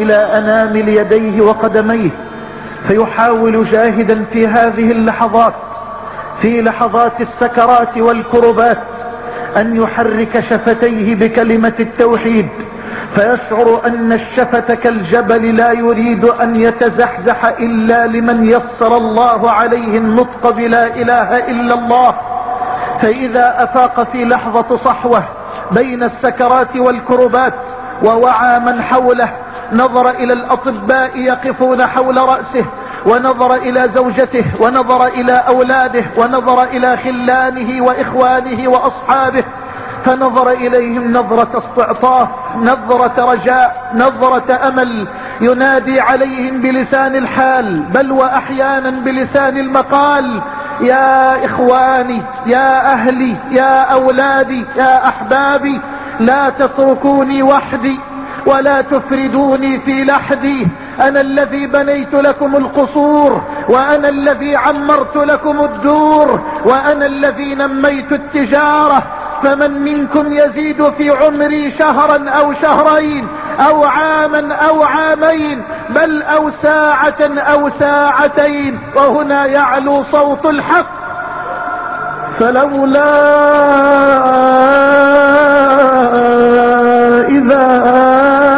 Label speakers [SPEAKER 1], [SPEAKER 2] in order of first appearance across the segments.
[SPEAKER 1] إلى انامل يديه وقدميه فيحاول جاهدا في هذه اللحظات في لحظات السكرات والكربات أن يحرك شفتيه بكلمة التوحيد فيشعر أن الشفة كالجبل لا يريد أن يتزحزح إلا لمن يسر الله عليه النطق بلا إله إلا الله. فإذا أفاق في لحظة صحوة بين السكرات والكربات ووعى من حوله نظر إلى الأطباء يقفون حول رأسه ونظر إلى زوجته ونظر إلى أولاده ونظر إلى خلانه وإخوانه وأصحابه فنظر إليهم نظرة استعطاف نظرة رجاء نظرة أمل. ينادي عليهم بلسان الحال بل وأحيانا بلسان المقال. يا إخواني يا أهلي يا أولادي يا أحبابي لا تتركوني وحدي. ولا تفردوني في لحدي. أنا الذي بنيت لكم القصور وأنا الذي عمرت لكم الدور وأنا الذي نميت التجارة. فمن منكم يزيد في عمري شهرا أو شهرين أو عاما أو عامين بل أو ساعة أو ساعتين. وهنا يعلو صوت الحق. فلولا إذا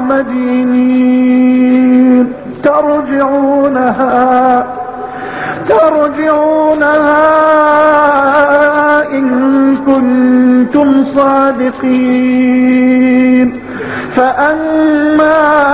[SPEAKER 1] مدينين. ترجعونها ترجعونها إن كنتم صادقين. فأما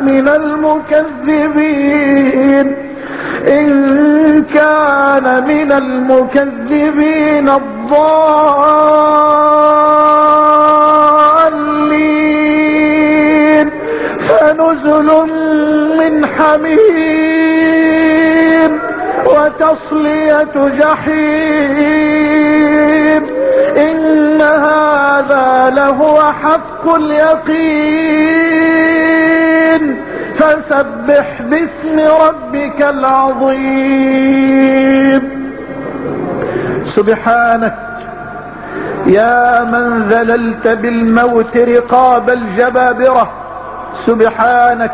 [SPEAKER 1] من المكذبين. إن كان من المكذبين الضالين. فنزل من حميم وتصلية جحيم. إن هذا لهو حق اليقين. فسبح باسم ربك العظيم. سبحانك يا من ذللت بالموت رقاب الجبابرة. سبحانك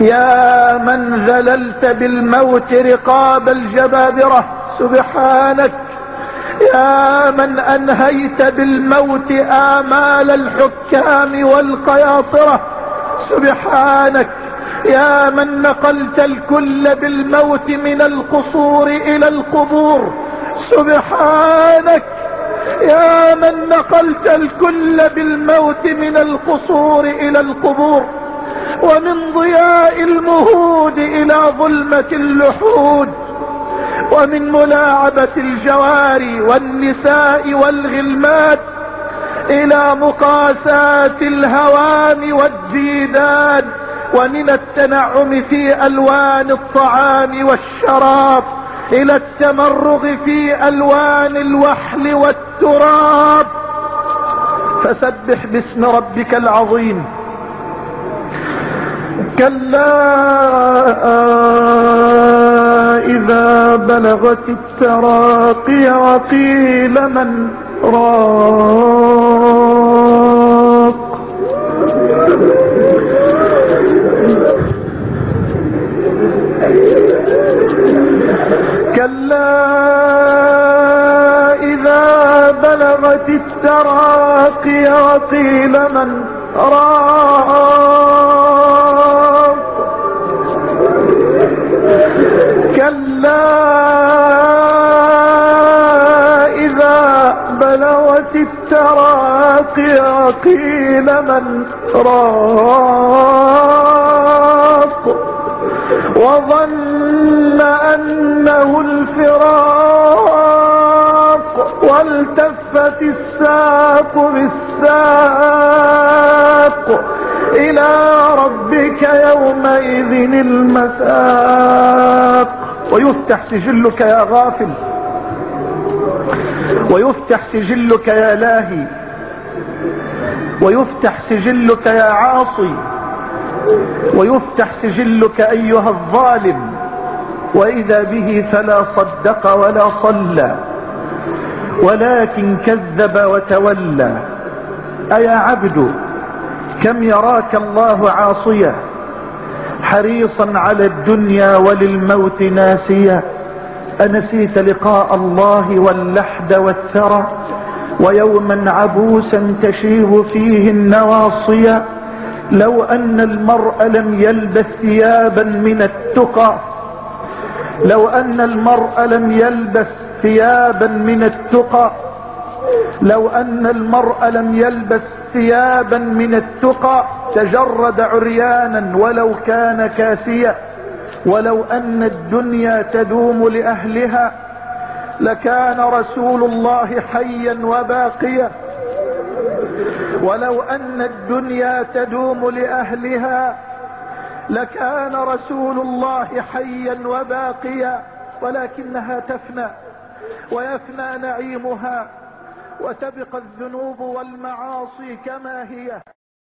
[SPEAKER 1] يا من ذللت بالموت رقاب الجبابرة. سبحانك يا من أنهيت بالموت آمال الحكام والقياصرة. سبحانك يا من نقلت الكل بالموت من القصور إلى القبور سبحانك. يا من نقلت الكل بالموت من القصور إلى القبور ومن ضياء المهود إلى ظلمة اللحود ومن ملاعبة الجواري والنساء والغلمان إلى مقاسات الهوام والزيدان ومن التنعم في ألوان الطعام والشراب إلى التمرغ في ألوان الوحل والتراب. فسبح باسم ربك العظيم. كلا إذا بلغت التراقي وقيل من راق. قيل من راق. كلا إذا بلغت التراقي قيل من راق. وظن أنه الفراق والتفت الساق بالساق إلى ربك يومئذ المساق. ويفتح سجلك يا غافل. ويفتح سجلك يا لاهي. ويفتح سجلك يا عاصي. ويفتح سجلك أيها الظالم. وإذا به فلا صدق ولا صلى. ولكن كذب وتولى. أيا عبد كم يراك الله عاصيا حريصا على الدنيا وللموت ناسيا أنسيت لقاء الله واللحد والثرى. ويوما عبوسا تشيب فيه النواصيا لو أن المرء لم يلبس ثيابا من التقى لو أن المرء لم يلبس ثيابا من التقى لو أن المرء لم يلبس ثيابا من التقى تجرد عريانا ولو كان كاسيا. ولو أن الدنيا تدوم لأهلها لكان رسول الله حيا وباقيا. ولو أن الدنيا تدوم لأهلها لكان رسول الله حيا وباقيا ولكنها تفنى ويفنى نعيمها وتبقى الذنوب والمعاصي كما هي.